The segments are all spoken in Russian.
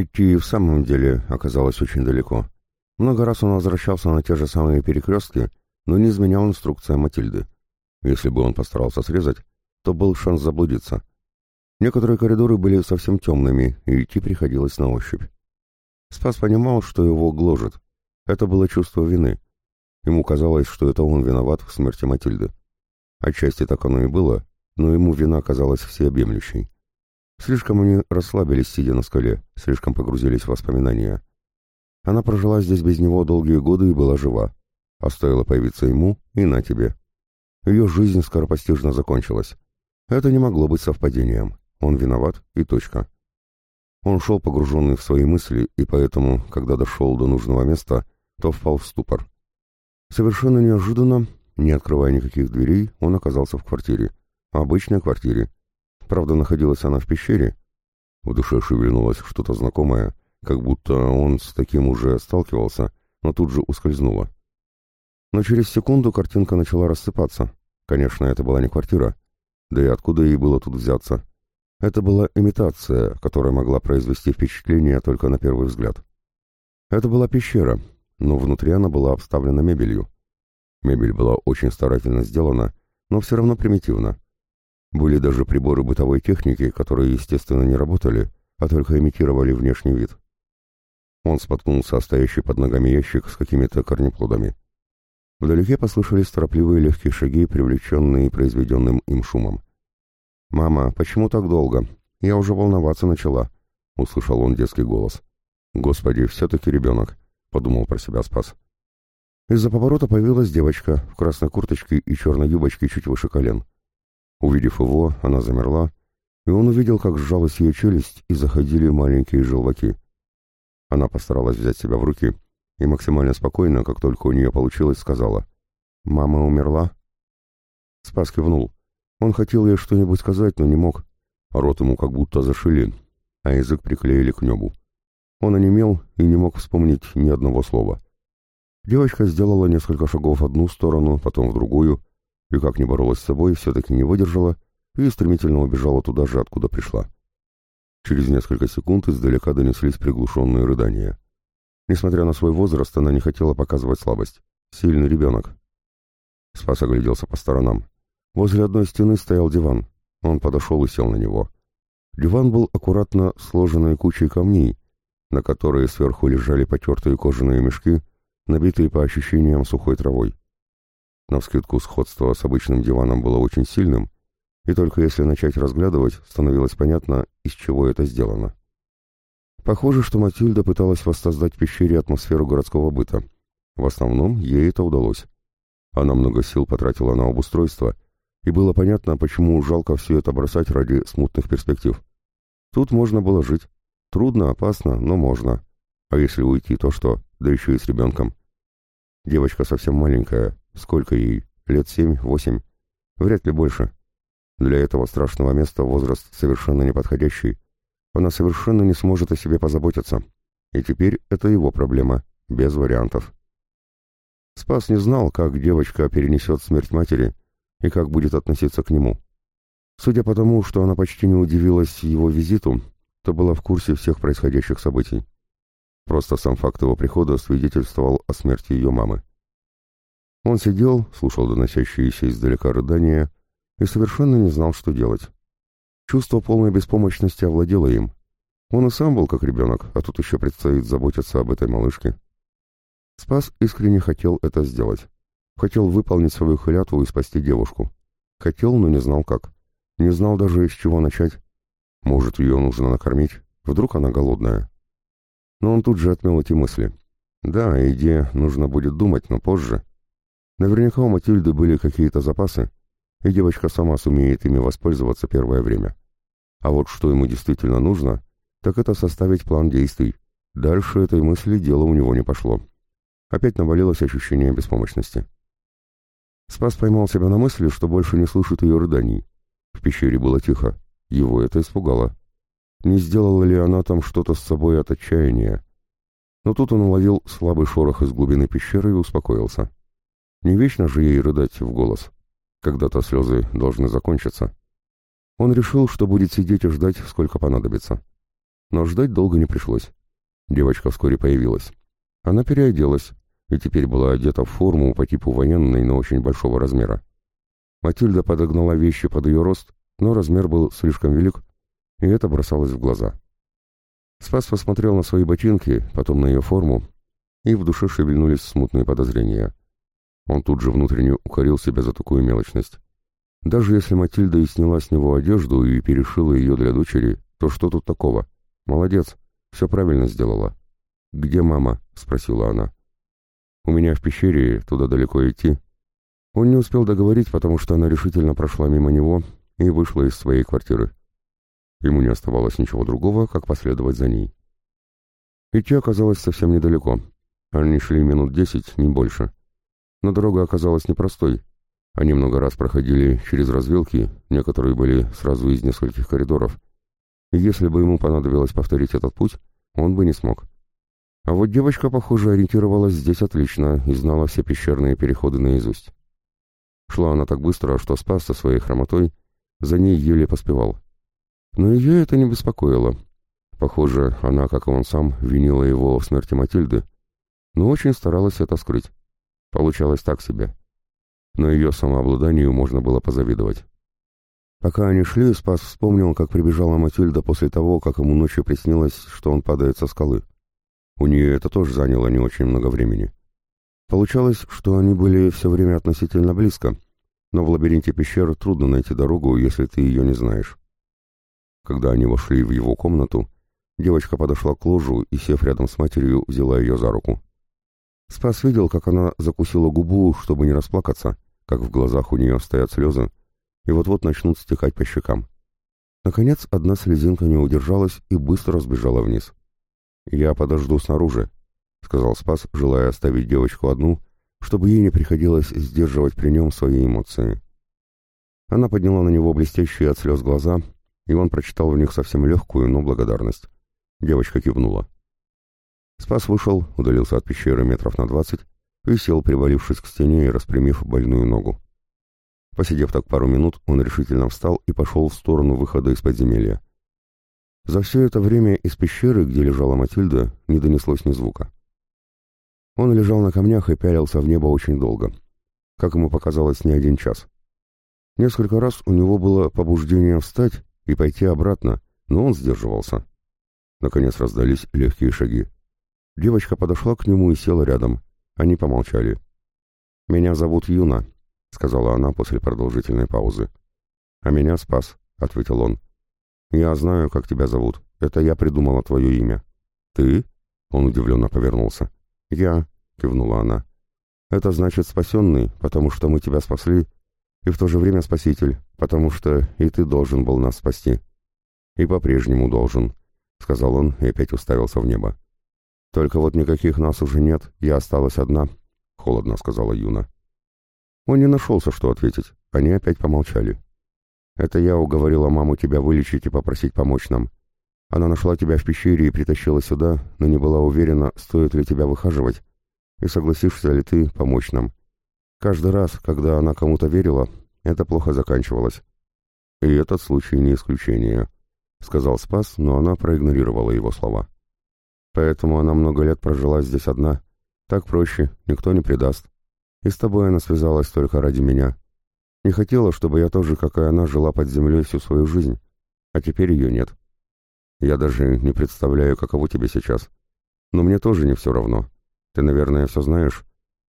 Идти в самом деле оказалось очень далеко. Много раз он возвращался на те же самые перекрестки, но не изменял инструкция Матильды. Если бы он постарался срезать, то был шанс заблудиться. Некоторые коридоры были совсем темными, и идти приходилось на ощупь. Спас понимал, что его гложет. Это было чувство вины. Ему казалось, что это он виноват в смерти Матильды. Отчасти так оно и было, но ему вина казалась всеобъемлющей. Слишком они расслабились, сидя на скале, слишком погрузились в воспоминания. Она прожила здесь без него долгие годы и была жива. А стоило появиться ему, и на тебе. Ее жизнь скоропостижно закончилась. Это не могло быть совпадением. Он виноват и точка. Он шел погруженный в свои мысли, и поэтому, когда дошел до нужного места, то впал в ступор. Совершенно неожиданно, не открывая никаких дверей, он оказался в квартире. Обычной квартире. Правда, находилась она в пещере. В душе шевельнулось что-то знакомое, как будто он с таким уже сталкивался, но тут же ускользнуло. Но через секунду картинка начала рассыпаться. Конечно, это была не квартира. Да и откуда ей было тут взяться? Это была имитация, которая могла произвести впечатление только на первый взгляд. Это была пещера, но внутри она была обставлена мебелью. Мебель была очень старательно сделана, но все равно примитивна. Были даже приборы бытовой техники, которые, естественно, не работали, а только имитировали внешний вид. Он споткнулся о стоящий под ногами ящик с какими-то корнеплодами. Вдалеке послышались торопливые легкие шаги, привлеченные произведенным им шумом. «Мама, почему так долго? Я уже волноваться начала», — услышал он детский голос. «Господи, все-таки ребенок», — подумал про себя Спас. Из-за поворота появилась девочка в красной курточке и черной юбочке чуть выше колен. Увидев его, она замерла, и он увидел, как сжалась ее челюсть и заходили маленькие желваки. Она постаралась взять себя в руки и максимально спокойно, как только у нее получилось, сказала «Мама умерла?» Спас кивнул. Он хотел ей что-нибудь сказать, но не мог. Рот ему как будто зашили, а язык приклеили к небу. Он онемел и не мог вспомнить ни одного слова. Девочка сделала несколько шагов в одну сторону, потом в другую, и как не боролась с собой, все-таки не выдержала и стремительно убежала туда же, откуда пришла. Через несколько секунд издалека донеслись приглушенные рыдания. Несмотря на свой возраст, она не хотела показывать слабость. Сильный ребенок. Спас огляделся по сторонам. Возле одной стены стоял диван. Он подошел и сел на него. Диван был аккуратно сложенной кучей камней, на которые сверху лежали потертые кожаные мешки, набитые по ощущениям сухой травой. Навскидку сходство с обычным диваном было очень сильным, и только если начать разглядывать, становилось понятно, из чего это сделано. Похоже, что Матильда пыталась воссоздать в пещере атмосферу городского быта. В основном ей это удалось. Она много сил потратила на обустройство, и было понятно, почему жалко все это бросать ради смутных перспектив. Тут можно было жить. Трудно, опасно, но можно. А если уйти, то что? Да еще и с ребенком. Девочка совсем маленькая, Сколько ей? Лет семь-восемь? Вряд ли больше. Для этого страшного места возраст совершенно неподходящий. Она совершенно не сможет о себе позаботиться. И теперь это его проблема, без вариантов. Спас не знал, как девочка перенесет смерть матери и как будет относиться к нему. Судя по тому, что она почти не удивилась его визиту, то была в курсе всех происходящих событий. Просто сам факт его прихода свидетельствовал о смерти ее мамы. Он сидел, слушал доносящиеся издалека рыдания и совершенно не знал, что делать. Чувство полной беспомощности овладело им. Он и сам был как ребенок, а тут еще предстоит заботиться об этой малышке. Спас искренне хотел это сделать. Хотел выполнить свою клятву и спасти девушку. Хотел, но не знал как. Не знал даже, с чего начать. Может, ее нужно накормить? Вдруг она голодная? Но он тут же отмел эти мысли. Да, еде нужно будет думать, но позже. Наверняка у Матильды были какие-то запасы, и девочка сама сумеет ими воспользоваться первое время. А вот что ему действительно нужно, так это составить план действий. Дальше этой мысли дело у него не пошло. Опять навалилось ощущение беспомощности. Спас поймал себя на мысли, что больше не слышит ее рыданий. В пещере было тихо. Его это испугало. Не сделала ли она там что-то с собой от отчаяния? Но тут он уловил слабый шорох из глубины пещеры и успокоился. Не вечно же ей рыдать в голос. Когда-то слезы должны закончиться. Он решил, что будет сидеть и ждать, сколько понадобится. Но ждать долго не пришлось. Девочка вскоре появилась. Она переоделась и теперь была одета в форму по типу военной, но очень большого размера. Матильда подогнала вещи под ее рост, но размер был слишком велик, и это бросалось в глаза. Спас посмотрел на свои ботинки, потом на ее форму, и в душе шевельнулись смутные подозрения. Он тут же внутренне укорил себя за такую мелочность. Даже если Матильда и сняла с него одежду и перешила ее для дочери, то что тут такого? Молодец, все правильно сделала. «Где мама?» — спросила она. «У меня в пещере, туда далеко идти». Он не успел договорить, потому что она решительно прошла мимо него и вышла из своей квартиры. Ему не оставалось ничего другого, как последовать за ней. Идти оказалось совсем недалеко. Они шли минут десять, не больше. Но дорога оказалась непростой. Они много раз проходили через развилки, некоторые были сразу из нескольких коридоров. И если бы ему понадобилось повторить этот путь, он бы не смог. А вот девочка, похоже, ориентировалась здесь отлично и знала все пещерные переходы наизусть. Шла она так быстро, что спас со своей хромотой, за ней еле поспевал. Но ее это не беспокоило. Похоже, она, как и он сам, винила его в смерти Матильды, но очень старалась это скрыть. Получалось так себе. Но ее самообладанию можно было позавидовать. Пока они шли, Спас вспомнил, как прибежала Матильда после того, как ему ночью приснилось, что он падает со скалы. У нее это тоже заняло не очень много времени. Получалось, что они были все время относительно близко, но в лабиринте пещер трудно найти дорогу, если ты ее не знаешь. Когда они вошли в его комнату, девочка подошла к ложу и, сев рядом с матерью, взяла ее за руку. Спас видел, как она закусила губу, чтобы не расплакаться, как в глазах у нее стоят слезы, и вот-вот начнут стекать по щекам. Наконец, одна слезинка не удержалась и быстро сбежала вниз. «Я подожду снаружи», — сказал Спас, желая оставить девочку одну, чтобы ей не приходилось сдерживать при нем свои эмоции. Она подняла на него блестящие от слез глаза, и он прочитал в них совсем легкую, но благодарность. Девочка кивнула. Спас вышел, удалился от пещеры метров на двадцать и сел, привалившись к стене и распрямив больную ногу. Посидев так пару минут, он решительно встал и пошел в сторону выхода из подземелья. За все это время из пещеры, где лежала Матильда, не донеслось ни звука. Он лежал на камнях и пялился в небо очень долго. Как ему показалось, не один час. Несколько раз у него было побуждение встать и пойти обратно, но он сдерживался. Наконец раздались легкие шаги. Девочка подошла к нему и села рядом. Они помолчали. «Меня зовут Юна», — сказала она после продолжительной паузы. «А меня спас», — ответил он. «Я знаю, как тебя зовут. Это я придумала твое имя». «Ты?» — он удивленно повернулся. «Я», — кивнула она. «Это значит спасенный, потому что мы тебя спасли, и в то же время спаситель, потому что и ты должен был нас спасти». «И по-прежнему должен», — сказал он и опять уставился в небо. «Только вот никаких нас уже нет, я осталась одна», — холодно сказала Юна. Он не нашелся, что ответить. Они опять помолчали. Это я уговорила маму тебя вылечить и попросить помочь нам. Она нашла тебя в пещере и притащила сюда, но не была уверена, стоит ли тебя выхаживать, и согласишься ли ты помочь нам. Каждый раз, когда она кому-то верила, это плохо заканчивалось. И этот случай не исключение, — сказал Спас, но она проигнорировала его слова. Поэтому она много лет прожила здесь одна. Так проще, никто не предаст. И с тобой она связалась только ради меня. Не хотела, чтобы я тоже, как и она, жила под землей всю свою жизнь. А теперь ее нет. Я даже не представляю, каково тебе сейчас. Но мне тоже не все равно. Ты, наверное, все знаешь?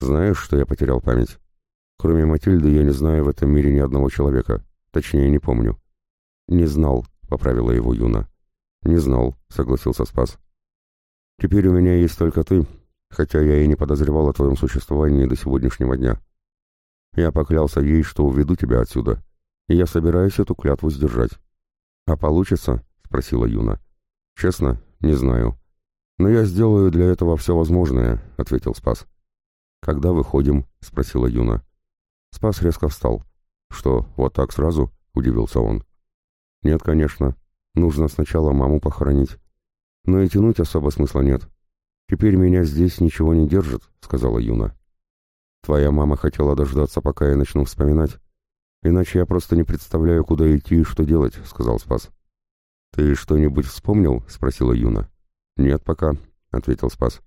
Знаешь, что я потерял память? Кроме Матильды, я не знаю в этом мире ни одного человека. Точнее, не помню. Не знал, — поправила его Юна. Не знал, — согласился Спас. Теперь у меня есть только ты, хотя я и не подозревал о твоем существовании до сегодняшнего дня. Я поклялся ей, что уведу тебя отсюда, и я собираюсь эту клятву сдержать. А получится? спросила Юна. Честно, не знаю. Но я сделаю для этого все возможное, ответил Спас. Когда выходим? спросила Юна. Спас резко встал. Что, вот так сразу? удивился он. Нет, конечно. Нужно сначала маму похоронить. Но и тянуть особо смысла нет. Теперь меня здесь ничего не держит, сказала Юна. Твоя мама хотела дождаться, пока я начну вспоминать. Иначе я просто не представляю, куда идти и что делать, сказал Спас. «Ты что-нибудь вспомнил?» — спросила Юна. «Нет пока», — ответил Спас.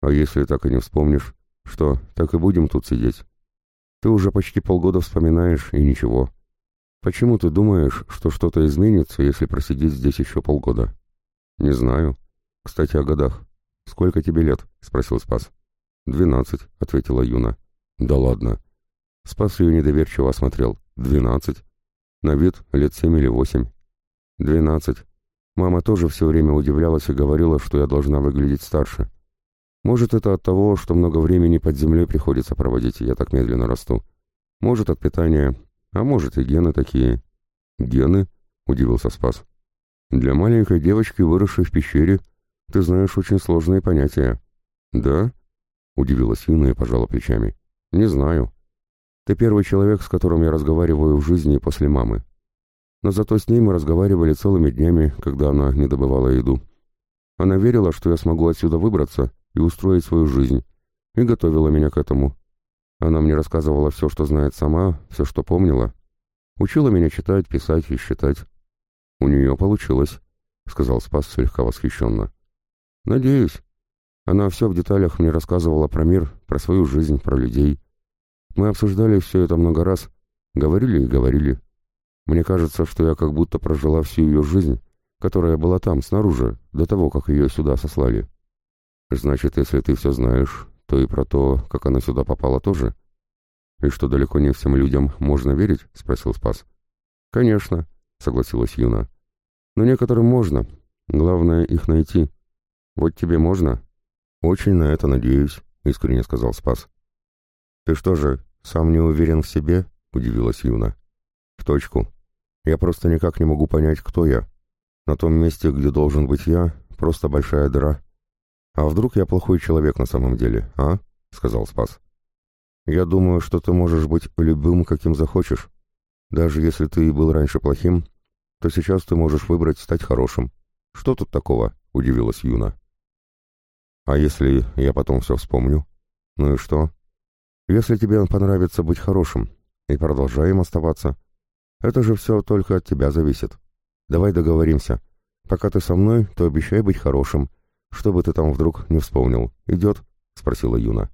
«А если так и не вспомнишь, что, так и будем тут сидеть? Ты уже почти полгода вспоминаешь, и ничего. Почему ты думаешь, что что-то изменится, если просидеть здесь еще полгода?» «Не знаю. Кстати, о годах. Сколько тебе лет?» — спросил Спас. «Двенадцать», — ответила Юна. «Да ладно». Спас ее недоверчиво осмотрел. «Двенадцать. На вид лет семь или восемь». «Двенадцать. Мама тоже все время удивлялась и говорила, что я должна выглядеть старше. Может, это от того, что много времени под землей приходится проводить, и я так медленно расту. Может, от питания, а может, и гены такие». «Гены?» — удивился Спас. «Для маленькой девочки, выросшей в пещере, ты знаешь очень сложные понятия». «Да?» — удивилась Юна и пожала плечами. «Не знаю. Ты первый человек, с которым я разговариваю в жизни после мамы. Но зато с ней мы разговаривали целыми днями, когда она не добывала еду. Она верила, что я смогу отсюда выбраться и устроить свою жизнь, и готовила меня к этому. Она мне рассказывала все, что знает сама, все, что помнила. Учила меня читать, писать и считать. У нее получилось, — сказал Спас слегка восхищенно. Надеюсь. Она все в деталях мне рассказывала про мир, про свою жизнь, про людей. Мы обсуждали все это много раз, говорили и говорили. Мне кажется, что я как будто прожила всю ее жизнь, которая была там, снаружи, до того, как ее сюда сослали. Значит, если ты все знаешь, то и про то, как она сюда попала тоже? И что далеко не всем людям можно верить? — спросил Спас. Конечно, — согласилась Юна. Но некоторым можно. Главное их найти. Вот тебе можно? Очень на это надеюсь, — искренне сказал Спас. Ты что же, сам не уверен в себе? — удивилась Юна. В точку. Я просто никак не могу понять, кто я. На том месте, где должен быть я, просто большая дыра. А вдруг я плохой человек на самом деле, а? Сказал Спас. Я думаю, что ты можешь быть любым, каким захочешь. Даже если ты был раньше плохим, то сейчас ты можешь выбрать стать хорошим. Что тут такого? Удивилась Юна. А если я потом все вспомню? Ну и что? Если тебе понравится быть хорошим, и продолжаем оставаться, это же все только от тебя зависит. Давай договоримся. Пока ты со мной, то обещай быть хорошим, чтобы ты там вдруг не вспомнил. Идет?» — спросила Юна.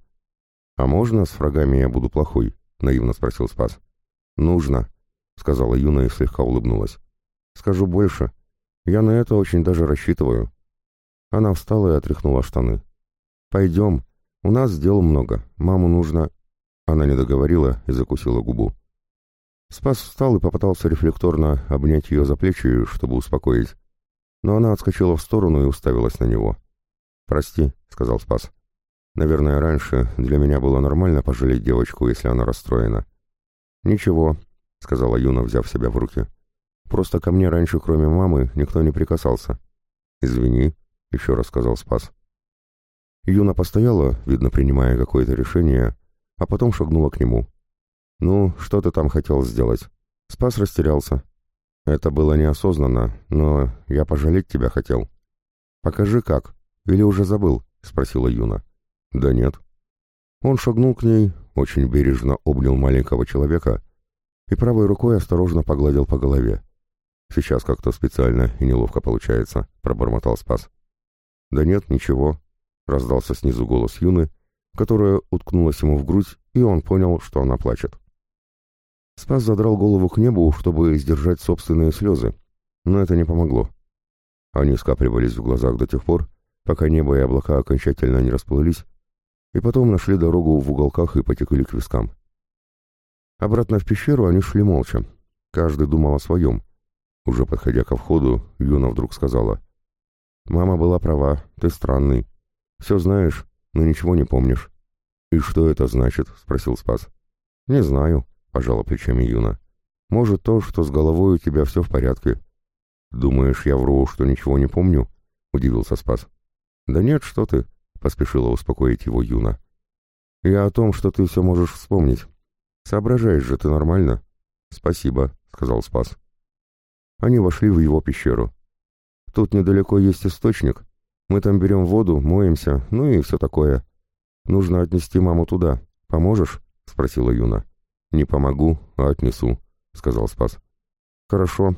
«А можно с врагами я буду плохой?» — наивно спросил Спас. «Нужно», — сказала Юна и слегка улыбнулась. «Скажу больше. Я на это очень даже рассчитываю». Она встала и отряхнула штаны. «Пойдем. У нас дел много. Маму нужно...» Она не договорила и закусила губу. Спас встал и попытался рефлекторно обнять ее за плечи, чтобы успокоить. Но она отскочила в сторону и уставилась на него. «Прости», — сказал Спас. «Наверное, раньше для меня было нормально пожалеть девочку, если она расстроена». «Ничего», — сказала Юна, взяв себя в руки. «Просто ко мне раньше, кроме мамы, никто не прикасался». «Извини», — еще раз сказал Спас. Юна постояла, видно, принимая какое-то решение, а потом шагнула к нему. «Ну, что ты там хотел сделать?» Спас растерялся. «Это было неосознанно, но я пожалеть тебя хотел». «Покажи как. Или уже забыл?» — спросила Юна. «Да нет». Он шагнул к ней, очень бережно обнял маленького человека и правой рукой осторожно погладил по голове. «Сейчас как-то специально и неловко получается», — пробормотал Спас. «Да нет, ничего», — раздался снизу голос Юны, которая уткнулась ему в грудь, и он понял, что она плачет. Спас задрал голову к небу, чтобы сдержать собственные слезы, но это не помогло. Они скапливались в глазах до тех пор, пока небо и облака окончательно не расплылись, и потом нашли дорогу в уголках и потекли к вискам. Обратно в пещеру они шли молча. Каждый думал о своем. Уже подходя ко входу, Юна вдруг сказала. «Мама была права, ты странный. Все знаешь, но ничего не помнишь». «И что это значит?» — спросил Спас. «Не знаю», — пожала плечами Юна. «Может, то, что с головой у тебя все в порядке». «Думаешь, я вру, что ничего не помню?» — удивился Спас. «Да нет, что ты», — поспешила успокоить его Юна. «Я о том, что ты все можешь вспомнить. Соображаешь же ты нормально?» «Спасибо», — сказал Спас. Они вошли в его пещеру. «Тут недалеко есть источник. Мы там берем воду, моемся, ну и все такое. Нужно отнести маму туда. Поможешь?» — спросила Юна. «Не помогу, а отнесу», — сказал Спас. «Хорошо,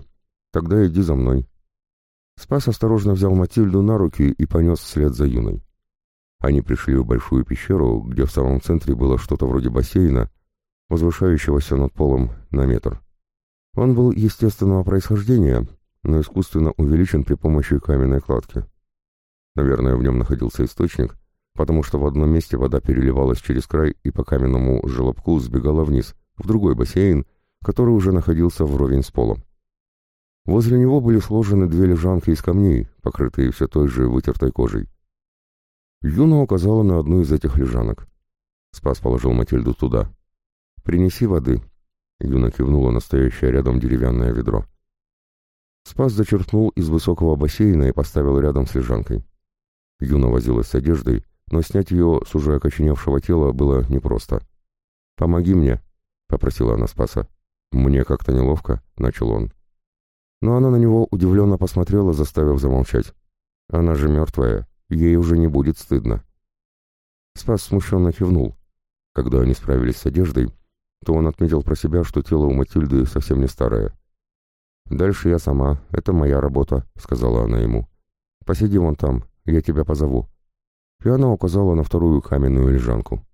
тогда иди за мной». Спас осторожно взял Матильду на руки и понес вслед за юной. Они пришли в большую пещеру, где в самом центре было что-то вроде бассейна, возвышающегося над полом на метр. Он был естественного происхождения, но искусственно увеличен при помощи каменной кладки. Наверное, в нем находился источник, потому что в одном месте вода переливалась через край и по каменному желобку сбегала вниз, в другой бассейн, который уже находился вровень с полом. Возле него были сложены две лежанки из камней, покрытые все той же вытертой кожей. Юна указала на одну из этих лежанок. Спас положил Матильду туда. «Принеси воды». Юна кивнула на стоящее рядом деревянное ведро. Спас зачерпнул из высокого бассейна и поставил рядом с лежанкой. Юна возилась с одеждой, но снять ее с уже окоченевшего тела было непросто. «Помоги мне», — попросила она Спаса. «Мне как-то неловко», — начал он. Но она на него удивленно посмотрела, заставив замолчать. «Она же мертвая, ей уже не будет стыдно». Спас смущенно кивнул. Когда они справились с одеждой, то он отметил про себя, что тело у Матильды совсем не старое. «Дальше я сама, это моя работа», — сказала она ему. «Посиди вон там, я тебя позову». И она указала на вторую каменную лежанку.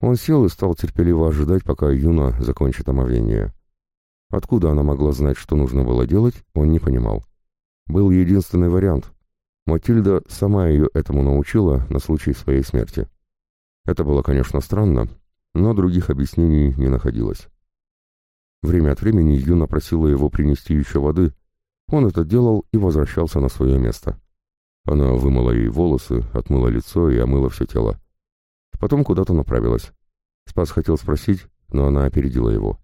Он сел и стал терпеливо ожидать, пока Юна закончит омовение. Откуда она могла знать, что нужно было делать, он не понимал. Был единственный вариант. Матильда сама ее этому научила на случай своей смерти. Это было, конечно, странно, но других объяснений не находилось. Время от времени Юна просила его принести еще воды. Он это делал и возвращался на свое место. Она вымыла ей волосы, отмыла лицо и омыла все тело. Потом куда-то направилась. Спас хотел спросить, но она опередила его.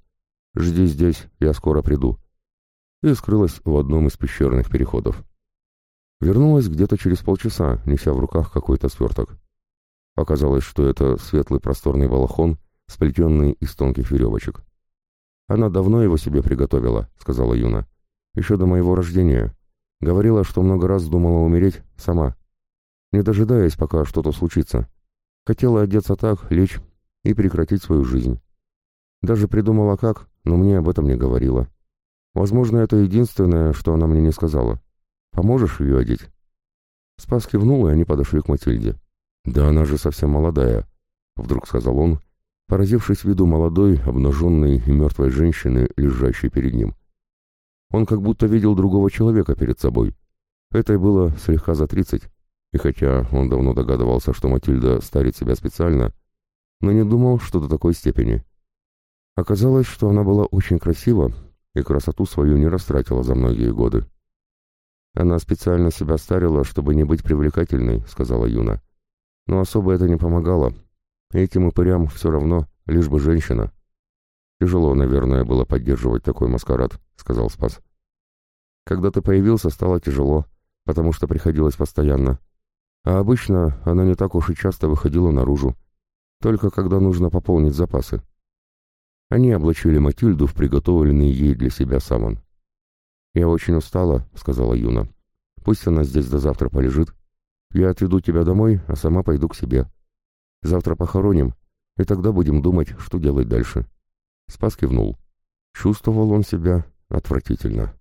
«Жди здесь, я скоро приду». И скрылась в одном из пещерных переходов. Вернулась где-то через полчаса, неся в руках какой-то сверток. Оказалось, что это светлый просторный балахон, сплетенный из тонких веревочек. «Она давно его себе приготовила», — сказала Юна. «Еще до моего рождения. Говорила, что много раз думала умереть сама, не дожидаясь, пока что-то случится. Хотела одеться так, лечь и прекратить свою жизнь. Даже придумала как, но мне об этом не говорила. Возможно, это единственное, что она мне не сказала. Поможешь ее одеть?» Спас кивнул, и они подошли к Матильде. «Да она же совсем молодая», — вдруг сказал он, поразившись виду молодой, обнаженной и мертвой женщины, лежащей перед ним. Он как будто видел другого человека перед собой. Этой было слегка за тридцать, и хотя он давно догадывался, что Матильда старит себя специально, но не думал, что до такой степени. Оказалось, что она была очень красива и красоту свою не растратила за многие годы. «Она специально себя старила, чтобы не быть привлекательной», — сказала Юна. «Но особо это не помогало. Этим упырям все равно, лишь бы женщина». «Тяжело, наверное, было поддерживать такой маскарад», — сказал Спас. «Когда ты появился, стало тяжело, потому что приходилось постоянно. А обычно она не так уж и часто выходила наружу, только когда нужно пополнить запасы. Они облачили Матильду в приготовленный ей для себя саман. «Я очень устала», — сказала Юна. «Пусть она здесь до завтра полежит. Я отведу тебя домой, а сама пойду к себе. Завтра похороним, и тогда будем думать, что делать дальше». Спас кивнул. Чувствовал он себя отвратительно.